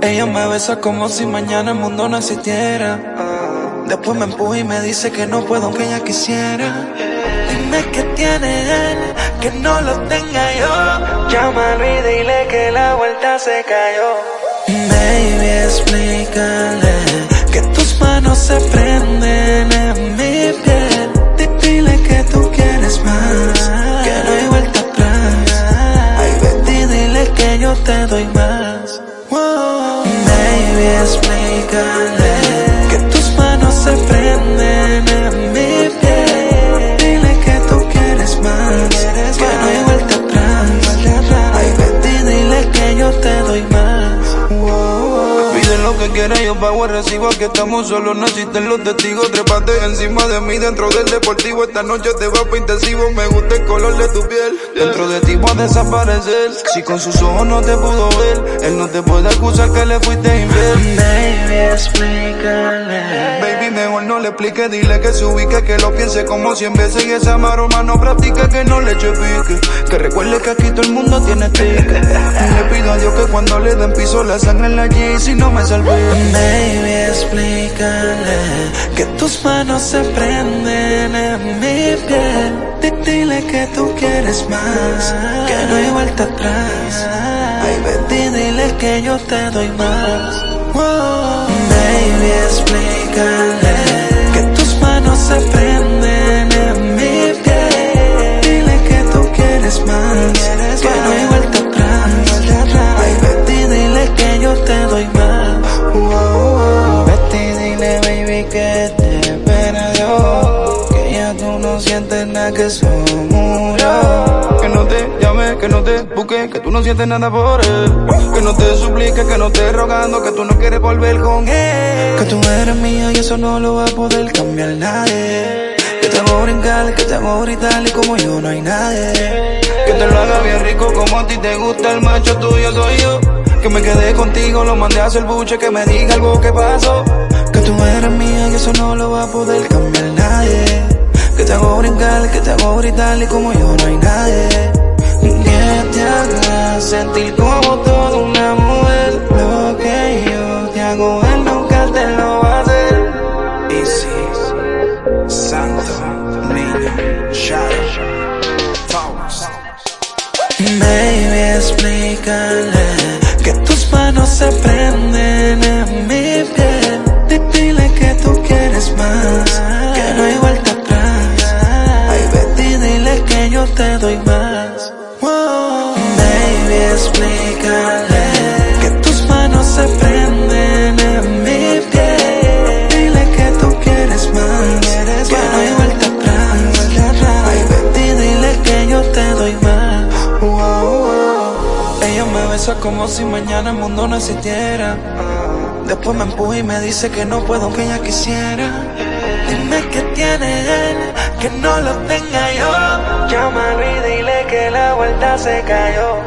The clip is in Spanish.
Ella me besa como si mañana el mundo no existiera. Después me empuja y me dice que no puedo aunque ella quisiera. Dime que tiene él, que no lo tenga yo. Llámalo y dile que la vuelta se cayó. Baby, explícale que tus manos se prenden en mi piel. Dile que tú quieres más, que no hay vuelta atrás. Ay, Betty, dile que yo te doy más. Explícale Que quiera, yo pago el recibo. Aquí estamos solos, no existen los testigos. Trepate encima de mí dentro del deportivo. Esta noche te va intensivo. Me gusta el color de tu piel. Dentro de ti va a desaparecer. Si con sus ojos no te pudo ver, él no te puede acusar que le fuiste infiel. Baby, explícale. Mejor no le explique, dile que se ubique, que lo piense como cien veces y esa maroma no practique, que no le eche pique. Que recuerde que aquí todo el mundo tiene. Y le pido a Dios que cuando le den piso la sangre en la G si no me salve. Baby, explícale que tus manos se prenden en mi piel. Di- Dile que tú quieres más, que no hay vuelta atrás. Ay, Betty, dile que yo te doy más. Baby, explícale que te perdió. Que ya tú no sientes nada, que eso murió. Que no te llame, que no te busque, que tú no sientes nada por él. Que no te suplique, que no te rogando, que tú no quieres volver con él. Que tú eres mío y eso no lo va a poder cambiar nadie. Que te hago brincar, que te hago gritar y como yo no hay nadie. Que te lo haga bien rico como a ti te gusta, el macho tuyo soy yo. Que me quedé contigo, lo mandé a hacer buche, que me diga algo que pasó. Que tú eres mía y eso no lo va a poder cambiar nadie. Que te hago brincar, que te hago gritar y como yo no hay nadie. Que te haga sentir como toda una mujer. Lo que yo te hago, él nunca te lo va a hacer. Isis, Santo, Niño, Shadow. Baby, explícale se prenden en mi piel. Di- Dile que tú quieres más, que no hay vuelta atrás. Ay, Betty, dile que yo te doy más. Baby, explícale que tus manos se prenden Como si mañana el mundo no existiera. Después me empuja y me dice que no puedo aunque ella quisiera. Dime que tiene él, que no lo tenga yo. Llámalo y dile que la vuelta se cayó.